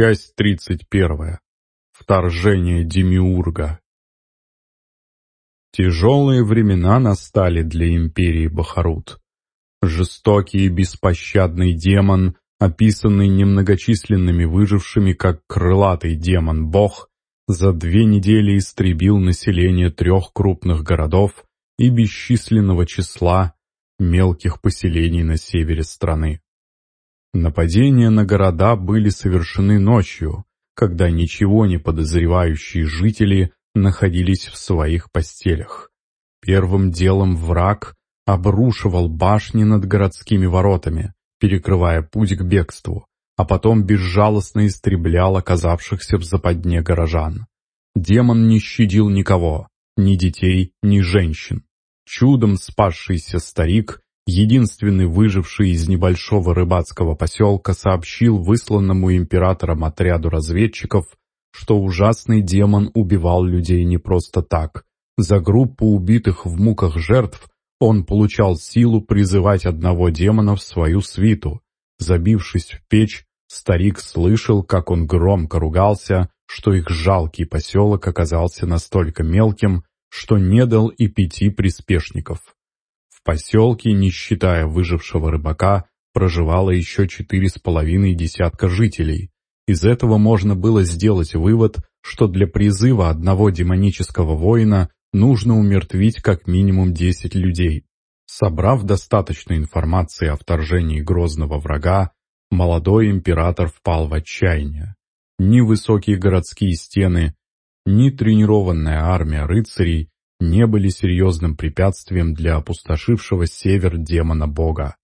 Часть тридцать первая. Вторжение Демиурга. Тяжелые времена настали для империи Бахарут. Жестокий и беспощадный демон, описанный немногочисленными выжившими как крылатый демон-бог, за две недели истребил население трех крупных городов и бесчисленного числа мелких поселений на севере страны. Нападения на города были совершены ночью, когда ничего не подозревающие жители находились в своих постелях. Первым делом враг обрушивал башни над городскими воротами, перекрывая путь к бегству, а потом безжалостно истреблял оказавшихся в западне горожан. Демон не щадил никого, ни детей, ни женщин. Чудом спасшийся старик единственный выживший из небольшого рыбацкого поселка, сообщил высланному императором отряду разведчиков, что ужасный демон убивал людей не просто так. За группу убитых в муках жертв он получал силу призывать одного демона в свою свиту. Забившись в печь, старик слышал, как он громко ругался, что их жалкий поселок оказался настолько мелким, что не дал и пяти приспешников. В поселке, не считая выжившего рыбака, проживало еще четыре с половиной десятка жителей. Из этого можно было сделать вывод, что для призыва одного демонического воина нужно умертвить как минимум десять людей. Собрав достаточно информации о вторжении грозного врага, молодой император впал в отчаяние. Ни высокие городские стены, ни тренированная армия рыцарей не были серьезным препятствием для опустошившего север демона-бога.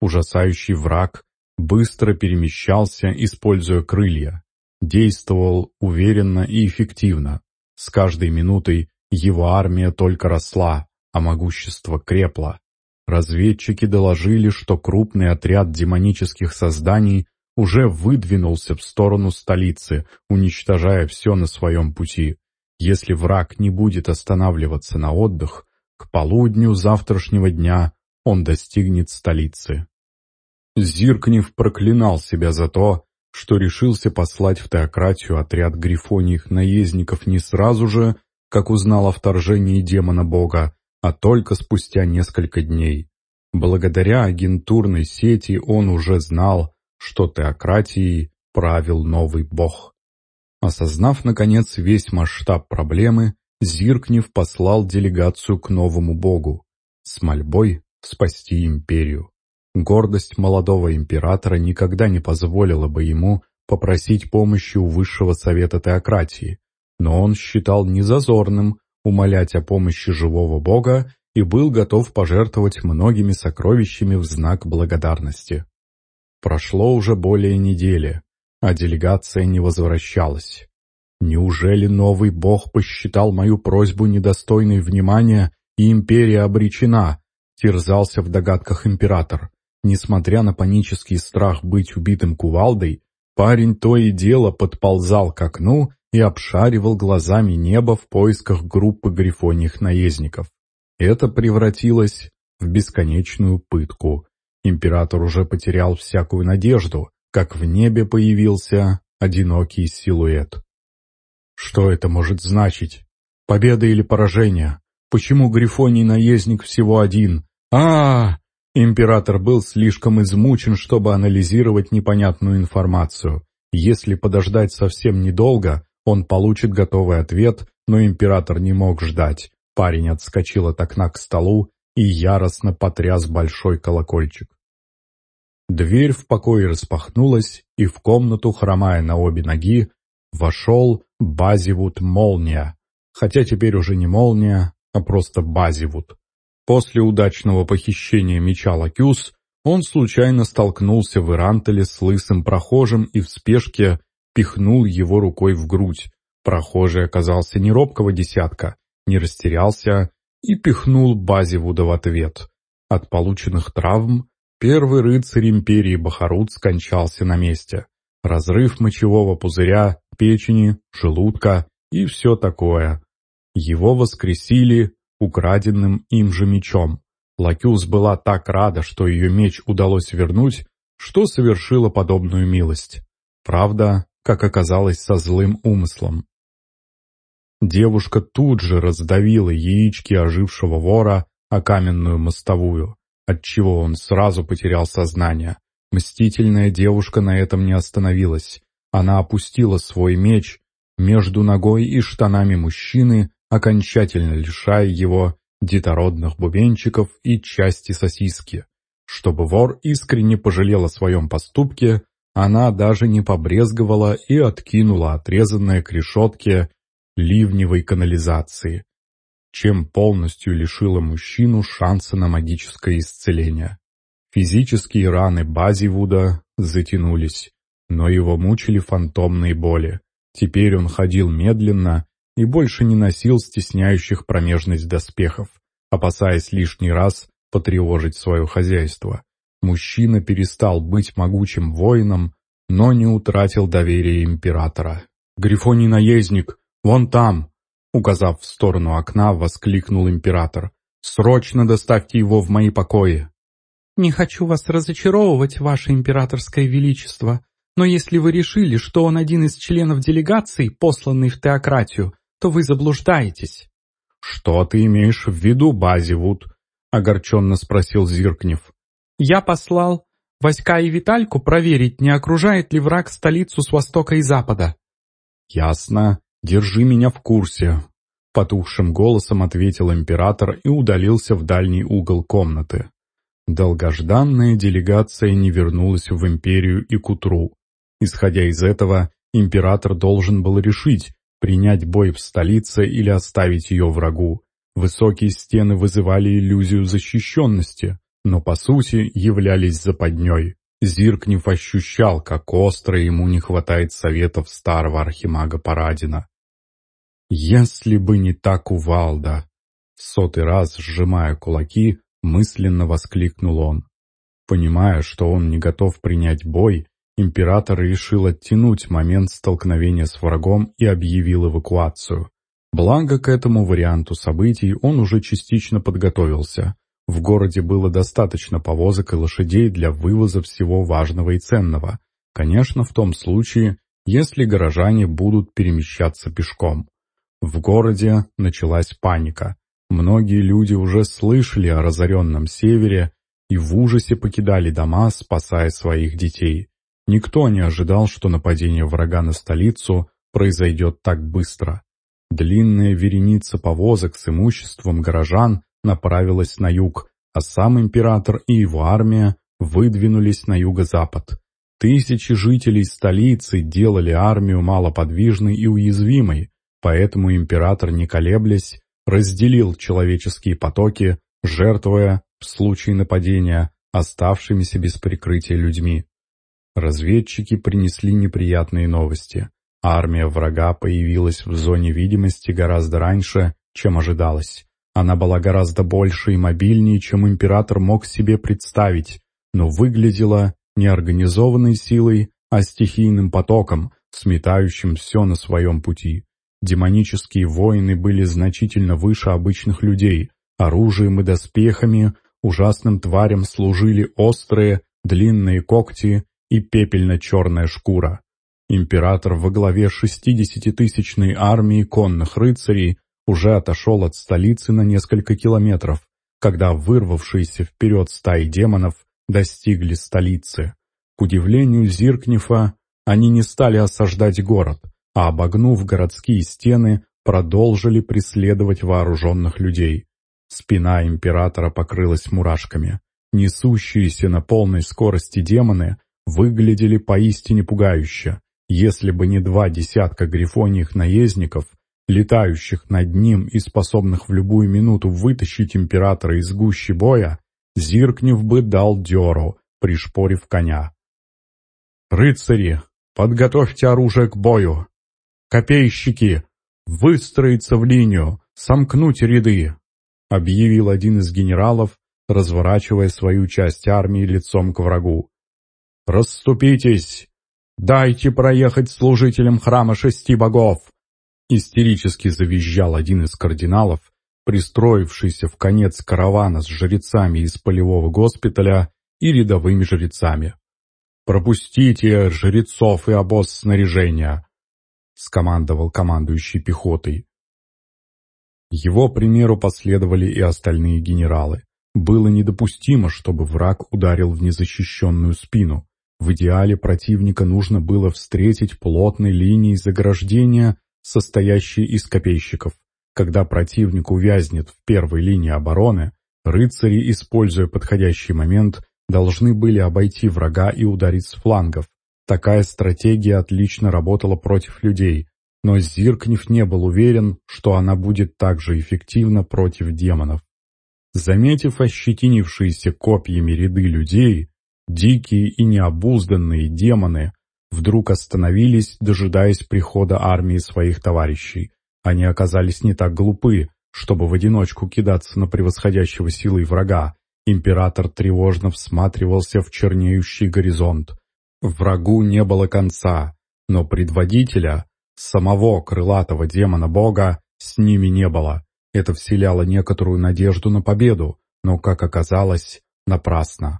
Ужасающий враг быстро перемещался, используя крылья. Действовал уверенно и эффективно. С каждой минутой его армия только росла, а могущество крепло. Разведчики доложили, что крупный отряд демонических созданий уже выдвинулся в сторону столицы, уничтожая все на своем пути. Если враг не будет останавливаться на отдых, к полудню завтрашнего дня он достигнет столицы. Зиркнев проклинал себя за то, что решился послать в теократию отряд грифоних наездников не сразу же, как узнал о вторжении демона-бога, а только спустя несколько дней. Благодаря агентурной сети он уже знал, что теократией правил новый бог. Осознав, наконец, весь масштаб проблемы, Зиркнев послал делегацию к новому богу с мольбой спасти империю. Гордость молодого императора никогда не позволила бы ему попросить помощи у высшего совета теократии, но он считал незазорным умолять о помощи живого бога и был готов пожертвовать многими сокровищами в знак благодарности. Прошло уже более недели, а делегация не возвращалась. Неужели новый бог посчитал мою просьбу недостойной внимания, и империя обречена? Терзался в догадках император. Несмотря на панический страх быть убитым кувалдой, парень то и дело подползал к окну и обшаривал глазами небо в поисках группы грифоньих наездников. Это превратилось в бесконечную пытку. Император уже потерял всякую надежду, как в небе появился одинокий силуэт. Что это может значить? Победа или поражение? Почему Грифоний наездник всего один? а, -а, -а Император был слишком измучен, чтобы анализировать непонятную информацию. Если подождать совсем недолго, он получит готовый ответ, но император не мог ждать. Парень отскочил от окна к столу и яростно потряс большой колокольчик. Дверь в покое распахнулась, и в комнату, хромая на обе ноги, вошел Базивуд Молния, хотя теперь уже не Молния, а просто Базивуд. После удачного похищения меча Лакюс он случайно столкнулся в Ирантеле с лысым прохожим и в спешке пихнул его рукой в грудь. Прохожий оказался не робкого десятка, не растерялся и пихнул Базивуда в ответ. От полученных травм Первый рыцарь империи Бахарут скончался на месте. Разрыв мочевого пузыря, печени, желудка и все такое. Его воскресили украденным им же мечом. Лакюс была так рада, что ее меч удалось вернуть, что совершила подобную милость. Правда, как оказалось, со злым умыслом. Девушка тут же раздавила яички ожившего вора о каменную мостовую, отчего он сразу потерял сознание. Мстительная девушка на этом не остановилась. Она опустила свой меч между ногой и штанами мужчины, окончательно лишая его детородных бубенчиков и части сосиски. Чтобы вор искренне пожалел о своем поступке, она даже не побрезговала и откинула отрезанное к решетке ливневой канализации, чем полностью лишила мужчину шанса на магическое исцеление. Физические раны Базивуда затянулись, но его мучили фантомные боли. Теперь он ходил медленно и больше не носил стесняющих промежность доспехов, опасаясь лишний раз потревожить свое хозяйство. Мужчина перестал быть могучим воином, но не утратил доверия императора. «Грифоний наездник! Вон там!» Указав в сторону окна, воскликнул император. «Срочно доставьте его в мои покои!» «Не хочу вас разочаровывать, ваше императорское величество, но если вы решили, что он один из членов делегации, посланный в теократию, то вы заблуждаетесь». «Что ты имеешь в виду, Базивуд?» — огорченно спросил Зиркнев. Я послал войска и Витальку проверить, не окружает ли враг столицу с востока и запада. «Ясно. Держи меня в курсе», — потухшим голосом ответил император и удалился в дальний угол комнаты. Долгожданная делегация не вернулась в империю и к утру. Исходя из этого, император должен был решить, принять бой в столице или оставить ее врагу. Высокие стены вызывали иллюзию защищенности, но по сути являлись западней. Зиркнев ощущал, как остро ему не хватает советов старого архимага Парадина. «Если бы не так Увалда!» В сотый раз, сжимая кулаки, мысленно воскликнул он. Понимая, что он не готов принять бой, император решил оттянуть момент столкновения с врагом и объявил эвакуацию. Благо к этому варианту событий он уже частично подготовился. В городе было достаточно повозок и лошадей для вывоза всего важного и ценного. Конечно, в том случае, если горожане будут перемещаться пешком. В городе началась паника. Многие люди уже слышали о разоренном севере и в ужасе покидали дома, спасая своих детей. Никто не ожидал, что нападение врага на столицу произойдет так быстро. Длинная вереница повозок с имуществом горожан направилась на юг, а сам император и его армия выдвинулись на юго-запад. Тысячи жителей столицы делали армию малоподвижной и уязвимой, поэтому император, не колеблясь, разделил человеческие потоки, жертвуя, в случае нападения, оставшимися без прикрытия людьми. Разведчики принесли неприятные новости. Армия врага появилась в зоне видимости гораздо раньше, чем ожидалось. Она была гораздо больше и мобильнее, чем император мог себе представить, но выглядела не организованной силой, а стихийным потоком, сметающим все на своем пути. Демонические воины были значительно выше обычных людей, оружием и доспехами ужасным тварям служили острые, длинные когти и пепельно-черная шкура. Император во главе шестидесятитысячной армии конных рыцарей уже отошел от столицы на несколько километров, когда вырвавшиеся вперед стаи демонов достигли столицы. К удивлению Зиркнифа, они не стали осаждать город, а обогнув городские стены, продолжили преследовать вооруженных людей. Спина императора покрылась мурашками. Несущиеся на полной скорости демоны выглядели поистине пугающе. Если бы не два десятка грифоних наездников, летающих над ним и способных в любую минуту вытащить императора из гущи боя, Зиркнев бы дал дёру, пришпорив коня. «Рыцари, подготовьте оружие к бою! Копейщики, выстроиться в линию, сомкнуть ряды!» объявил один из генералов, разворачивая свою часть армии лицом к врагу. «Расступитесь! Дайте проехать служителям храма шести богов! Истерически завизжал один из кардиналов, пристроившийся в конец каравана с жрецами из полевого госпиталя и рядовыми жрецами. пропустите жрецов и обоз снаряжения!» — скомандовал командующий пехотой. Его примеру последовали и остальные генералы. Было недопустимо, чтобы враг ударил в незащищенную спину. В идеале противника нужно было встретить плотной линией заграждения, состоящей из копейщиков. Когда противник увязнет в первой линии обороны, рыцари, используя подходящий момент, должны были обойти врага и ударить с флангов. Такая стратегия отлично работала против людей, но Зиркнев не был уверен, что она будет также эффективна против демонов. Заметив ощетинившиеся копьями ряды людей, дикие и необузданные демоны вдруг остановились, дожидаясь прихода армии своих товарищей. Они оказались не так глупы, чтобы в одиночку кидаться на превосходящего силой врага. Император тревожно всматривался в чернеющий горизонт. Врагу не было конца, но предводителя, самого крылатого демона-бога, с ними не было. Это вселяло некоторую надежду на победу, но, как оказалось, напрасно.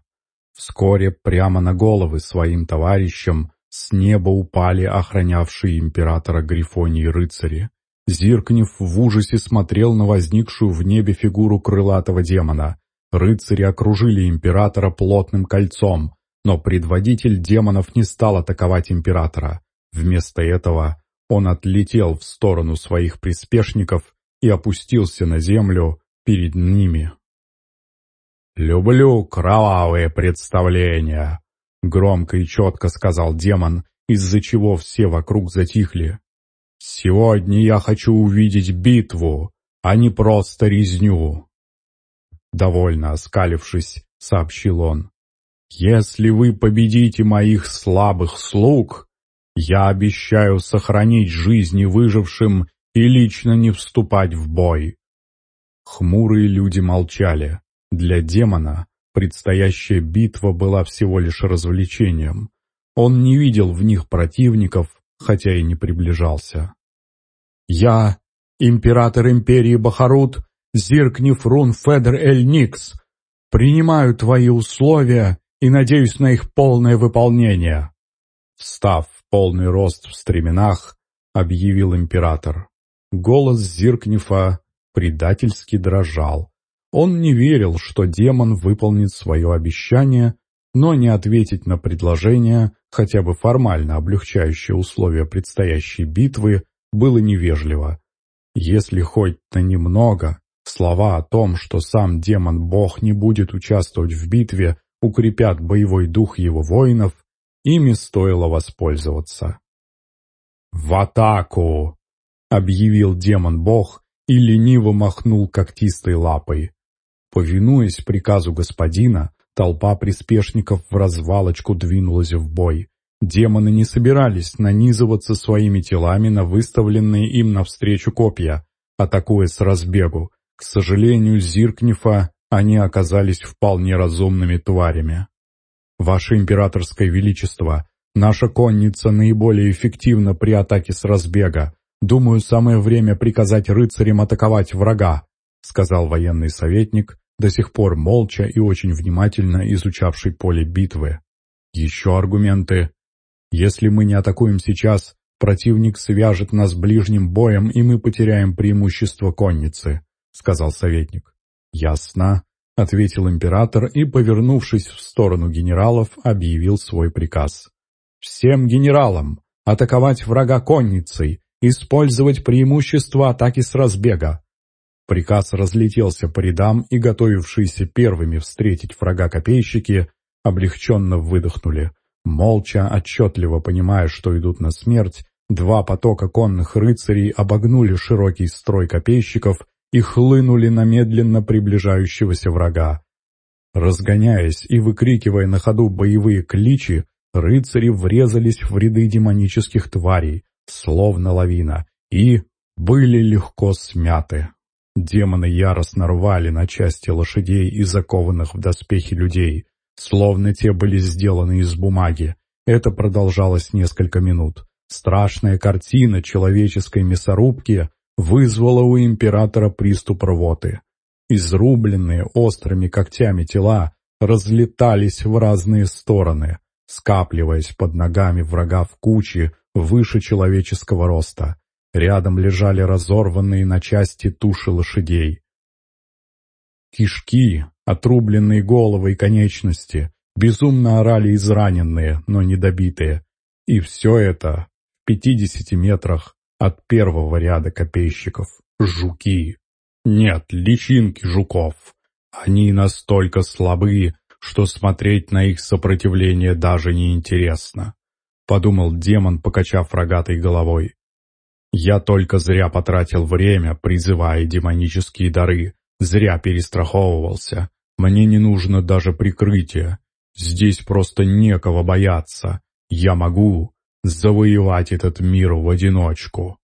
Вскоре прямо на головы своим товарищам с неба упали охранявшие императора Грифонии рыцари. Зиркнев в ужасе смотрел на возникшую в небе фигуру крылатого демона. Рыцари окружили императора плотным кольцом, но предводитель демонов не стал атаковать императора. Вместо этого он отлетел в сторону своих приспешников и опустился на землю перед ними. «Люблю кровавые представления», — громко и четко сказал демон, из-за чего все вокруг затихли. «Сегодня я хочу увидеть битву, а не просто резню». Довольно оскалившись, сообщил он. «Если вы победите моих слабых слуг, я обещаю сохранить жизни выжившим и лично не вступать в бой». Хмурые люди молчали. Для демона предстоящая битва была всего лишь развлечением. Он не видел в них противников, хотя и не приближался. «Я, император империи Бахарут, Зиркнев Рун Федер Эль Никс, принимаю твои условия и надеюсь на их полное выполнение». Встав в полный рост в стременах, объявил император. Голос Зиркнефа предательски дрожал. Он не верил, что демон выполнит свое обещание, но не ответить на предложение, хотя бы формально облегчающее условия предстоящей битвы, было невежливо. Если хоть на немного, слова о том, что сам демон-бог не будет участвовать в битве, укрепят боевой дух его воинов, ими стоило воспользоваться. «В атаку!» объявил демон-бог и лениво махнул когтистой лапой. Повинуясь приказу господина, толпа приспешников в развалочку двинулась в бой. Демоны не собирались нанизываться своими телами на выставленные им навстречу копья, атакуя с разбегу. К сожалению, Зиркнифа они оказались вполне разумными тварями. «Ваше императорское величество, наша конница наиболее эффективна при атаке с разбега», «Думаю, самое время приказать рыцарям атаковать врага», сказал военный советник, до сих пор молча и очень внимательно изучавший поле битвы. «Еще аргументы. Если мы не атакуем сейчас, противник свяжет нас ближним боем, и мы потеряем преимущество конницы», сказал советник. «Ясно», — ответил император и, повернувшись в сторону генералов, объявил свой приказ. «Всем генералам атаковать врага конницей, Использовать преимущество атаки с разбега. Приказ разлетелся по рядам, и готовившиеся первыми встретить врага копейщики облегченно выдохнули. Молча, отчетливо понимая, что идут на смерть, два потока конных рыцарей обогнули широкий строй копейщиков и хлынули на медленно приближающегося врага. Разгоняясь и выкрикивая на ходу боевые кличи, рыцари врезались в ряды демонических тварей, словно лавина, и были легко смяты. Демоны яростно рвали на части лошадей и закованных в доспехи людей, словно те были сделаны из бумаги. Это продолжалось несколько минут. Страшная картина человеческой мясорубки вызвала у императора приступ рвоты. Изрубленные острыми когтями тела разлетались в разные стороны. скапливаясь под ногами врага в куче выше человеческого роста. Рядом лежали разорванные на части туши лошадей. Кишки, отрубленные головы и конечности, безумно орали израненные, но недобитые. И все это в пятидесяти метрах от первого ряда копейщиков. Жуки. Нет, личинки жуков. Они настолько слабы, что смотреть на их сопротивление даже не интересно. Подумал демон, покачав рогатой головой. Я только зря потратил время, призывая демонические дары, зря перестраховывался. Мне не нужно даже прикрытие. Здесь просто некого бояться. Я могу завоевать этот мир в одиночку.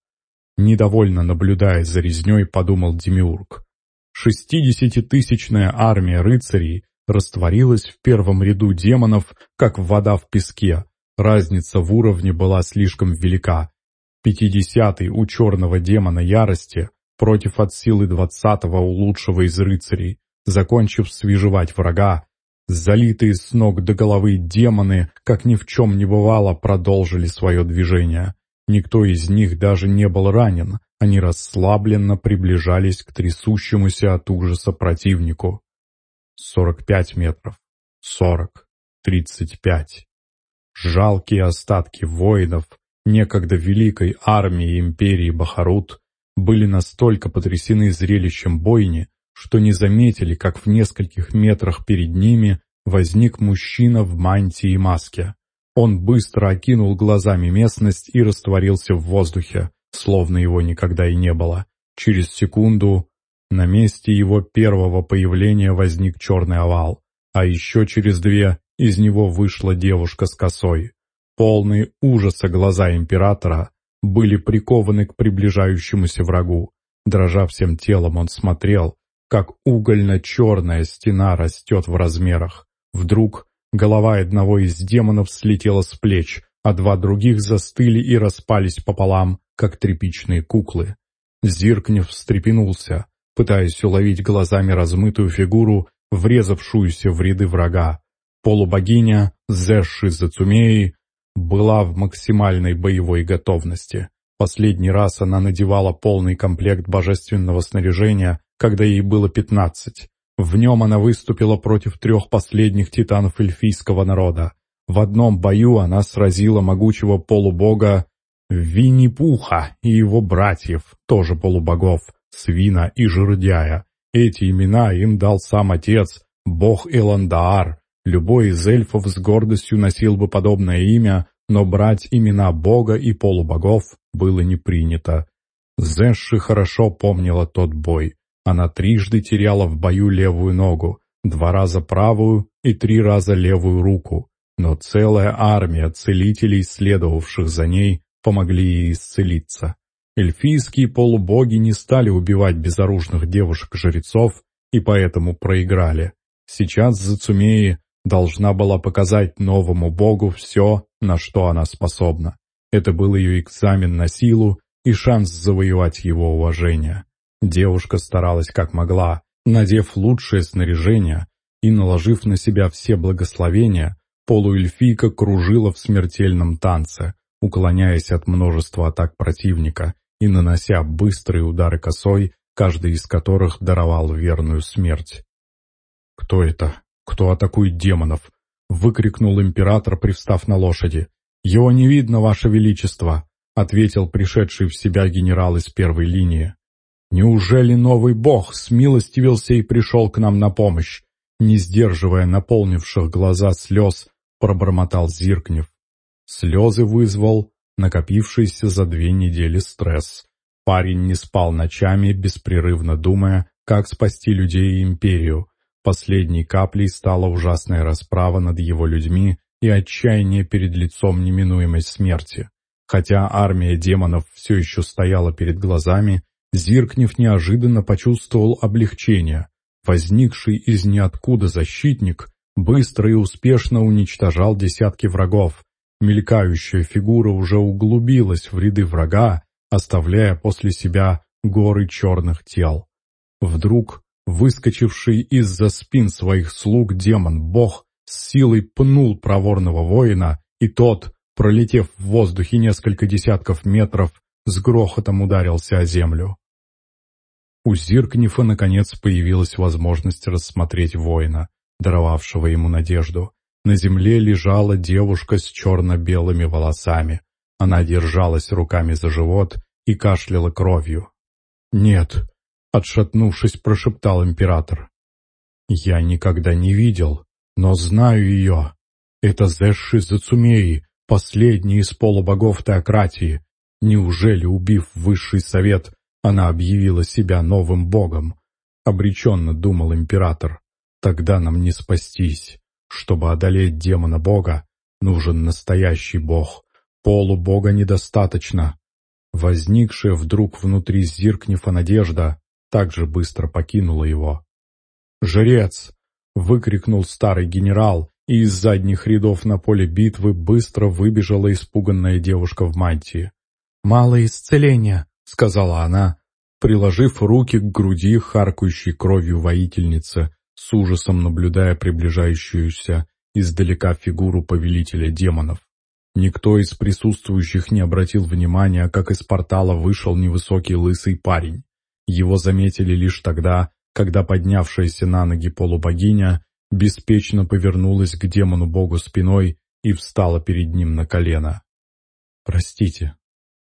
Недовольно наблюдая за резней, подумал Демиург. Шестидесятитысячная армия рыцарей растворилась в первом ряду демонов, как вода в песке. Разница в уровне была слишком велика. Пятидесятый у черного демона ярости против от силы двадцатого у лучшего из рыцарей, закончив свежевать врага, залитые с ног до головы демоны, как ни в чем не бывало, продолжили свое движение. Никто из них даже не был ранен, они расслабленно приближались к трясущемуся от ужаса противнику. Сорок пять метров, сорок, тридцать пять. Жалкие остатки воинов, некогда великой армии империи Бахарут, были настолько потрясены зрелищем бойни, что не заметили, как в нескольких метрах перед ними возник мужчина в мантии и маске. Он быстро окинул глазами местность и растворился в воздухе, словно его никогда и не было. Через секунду на месте его первого появления возник черный овал, а еще через две из него вышла девушка с косой. Полные ужаса глаза императора были прикованы к приближающемуся врагу. Дрожа всем телом, он смотрел, как угольно-черная стена растет в размерах. Вдруг голова одного из демонов слетела с плеч, а два других застыли и распались пополам, как тряпичные куклы. Зиркнев встрепенулся, пытаясь уловить глазами размытую фигуру, врезавшуюся в ряды врага. Полубогиня, Зэши Зацумеи, была в максимальной боевой готовности. Последний раз она надевала полный комплект божественного снаряжения, когда ей было пятнадцать. В нем она выступила против трех последних титанов эльфийского народа. В одном бою она сразила могучего полубога Винни-Пуха и его братьев, тоже полубогов, Свина и Жердяя. Эти имена им дал сам отец, бог Эландаар, Любой из эльфов с гордостью носил бы подобное имя, но брать имена бога и полубогов было не принято. Зэши хорошо помнила тот бой. Она трижды теряла в бою левую ногу, два раза правую и три раза левую руку. Но целая армия целителей, следовавших за ней, помогли ей исцелиться. Эльфийские полубоги не стали убивать безоружных девушек-жрецов и поэтому проиграли. Сейчас Зацумеи должна была показать новому богу все, на что она способна. Это был ее экзамен на силу и шанс завоевать его уважение. Девушка старалась как могла, надев лучшее снаряжение и наложив на себя все благословения, полуэльфийка кружила в смертельном танце, уклоняясь от множества атак противника и нанося быстрые удары косой, каждый из которых даровал верную смерть. «Кто это?» «Кто атакует демонов?» — выкрикнул император, привстав на лошади. «Его не видно, ваше величество», — ответил пришедший в себя генерал из первой линии. «Неужели новый бог смилостивился и пришел к нам на помощь?» Не сдерживая наполнивших глаза слез, пробормотал Зиркнев. Слезы вызвал накопившийся за две недели стресс. Парень не спал ночами, беспрерывно думая, как спасти людей и империю, Последней каплей стала ужасная расправа над его людьми и отчаяние перед лицом неминуемой смерти. Хотя армия демонов все еще стояла перед глазами, Зиркнев неожиданно почувствовал облегчение. Возникший из ниоткуда защитник быстро и успешно уничтожал десятки врагов. Мелькающая фигура уже углубилась в ряды врага, оставляя после себя горы черных тел. Вдруг Выскочивший из-за спин своих слуг демон-бог с силой пнул проворного воина, и тот, пролетев в воздухе несколько десятков метров, с грохотом ударился о землю. У Зиркнифа, наконец, появилась возможность рассмотреть воина, даровавшего ему надежду. На земле лежала девушка с черно-белыми волосами. Она держалась руками за живот и кашляла кровью. «Нет», — отшатнувшись, прошептал император. «Я никогда не видел, но знаю ее. Это Зэши Зацумеи, последний из полубогов теократии. Неужели, убив высший совет, она объявила себя новым богом? Обреченно думал император. Тогда нам не спастись. Чтобы одолеть демона-бога, нужен настоящий бог. Полубога недостаточно. Возникшая вдруг внутри Зиркнифа надежда также быстро покинула его. «Жрец!» — выкрикнул старый генерал, и из задних рядов на поле битвы быстро выбежала испуганная девушка в мантии. «Мало исцеления», — сказала она, приложив руки к груди харкающей кровью воительницы, с ужасом наблюдая приближающуюся издалека фигуру повелителя демонов. Никто из присутствующих не обратил внимания, как из портала вышел невысокий лысый парень. Его заметили лишь тогда, когда поднявшаяся на ноги полубогиня беспечно повернулась к демону-богу спиной и встала перед ним на колено. «Простите,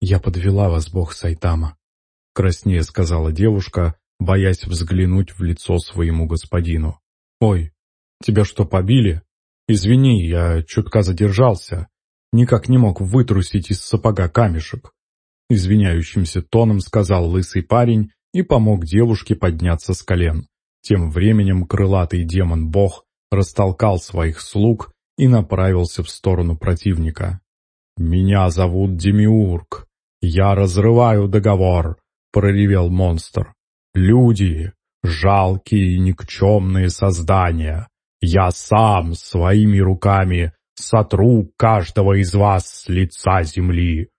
я подвела вас, бог Сайтама», — краснее сказала девушка, боясь взглянуть в лицо своему господину. «Ой, тебя что, побили? Извини, я чутка задержался. Никак не мог вытрусить из сапога камешек». Извиняющимся тоном сказал лысый парень и помог девушке подняться с колен. Тем временем крылатый демон-бог растолкал своих слуг и направился в сторону противника. «Меня зовут Демиург. Я разрываю договор», — проревел монстр. Люди — жалкие и никчемные создания. Я сам своими руками сотру каждого из вас с лица земли.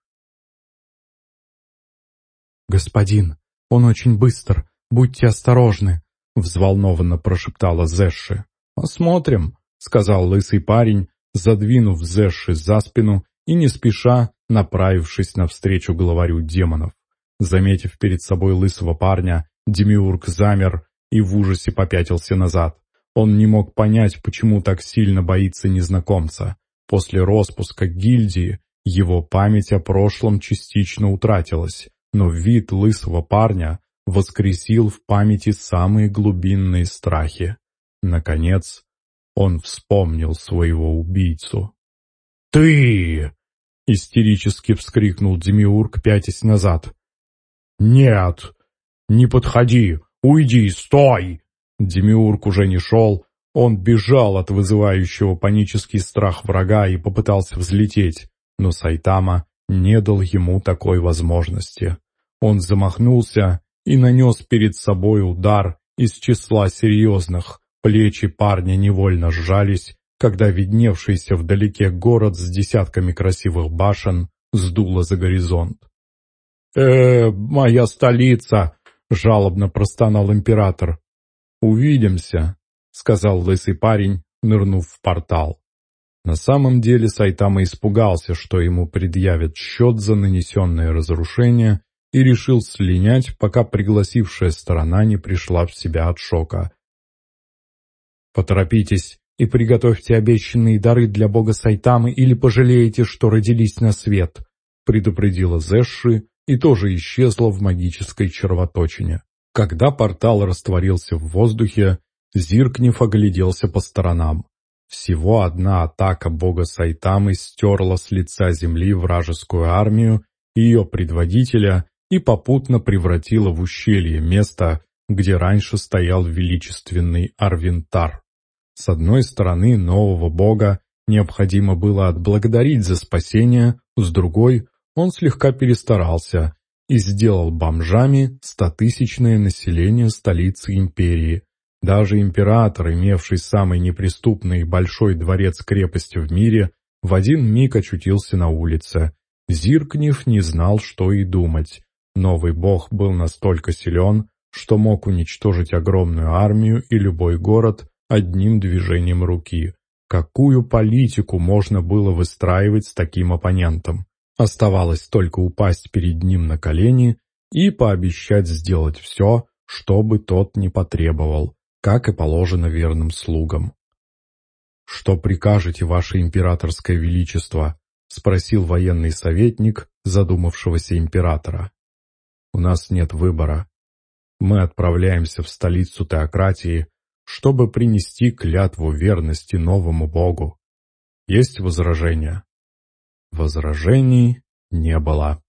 «Господин, он очень быстр, будьте осторожны», — взволнованно прошептала Зэши. «Посмотрим», — сказал лысый парень, задвинув Зэши за спину и не спеша направившись навстречу главарю демонов. Заметив перед собой лысого парня, Демиург замер и в ужасе попятился назад. Он не мог понять, почему так сильно боится незнакомца. После распуска гильдии его память о прошлом частично утратилась, но вид лысого парня воскресил в памяти самые глубинные страхи. Наконец, он вспомнил своего убийцу. «Ты!» — истерически вскрикнул Демиург, пятясь назад. «Нет, «Не подходи! Уйди! Стой!» Демиург уже не шел. Он бежал от вызывающего панический страх врага и попытался взлететь, но Сайтама не дал ему такой возможности. Он замахнулся и нанес перед собой удар из числа серьезных. Плечи парня невольно сжались, когда видневшийся вдалеке город с десятками красивых башен сдуло за горизонт. «Э, моя столица!» Жалобно простонал император. «Увидимся», — сказал лысый парень, нырнув в портал. На самом деле Сайтама испугался, что ему предъявят счет за нанесенное разрушение, и решил слинять, пока пригласившая сторона не пришла в себя от шока. «Поторопитесь и приготовьте обещанные дары для бога Сайтамы или пожалеете, что родились на свет», предупредила Зэши, и тоже исчезла в магической червоточине. Когда портал растворился в воздухе, Зиркнев огляделся по сторонам. Всего одна атака бога Сайтамы стерла с лица земли вражескую армию, ее предводителя и попутно превратила в ущелье место, где раньше стоял величественный Арвинтар. С одной стороны, нового бога необходимо было отблагодарить за спасение, с другой он слегка перестарался и сделал бомжами стотысячное население столицы империи. Даже император, имевший самый неприступный и большой дворец-крепость в мире, в один миг очутился на улице. Зиркнев не знал, что и думать. Новый бог был настолько силен, что мог уничтожить огромную армию и любой город одним движением руки. Какую политику можно было выстраивать с таким оппонентом? Оставалось только упасть перед ним на колени и пообещать сделать все, что бы тот не потребовал, как и положено верным слугам. «Что прикажете, ваше императорское величество?» — спросил военный советник задумавшегося императора. «У нас нет выбора. Мы отправляемся в столицу теократии, чтобы принести клятву верности новому богу. Есть возражения?» Возражений не было.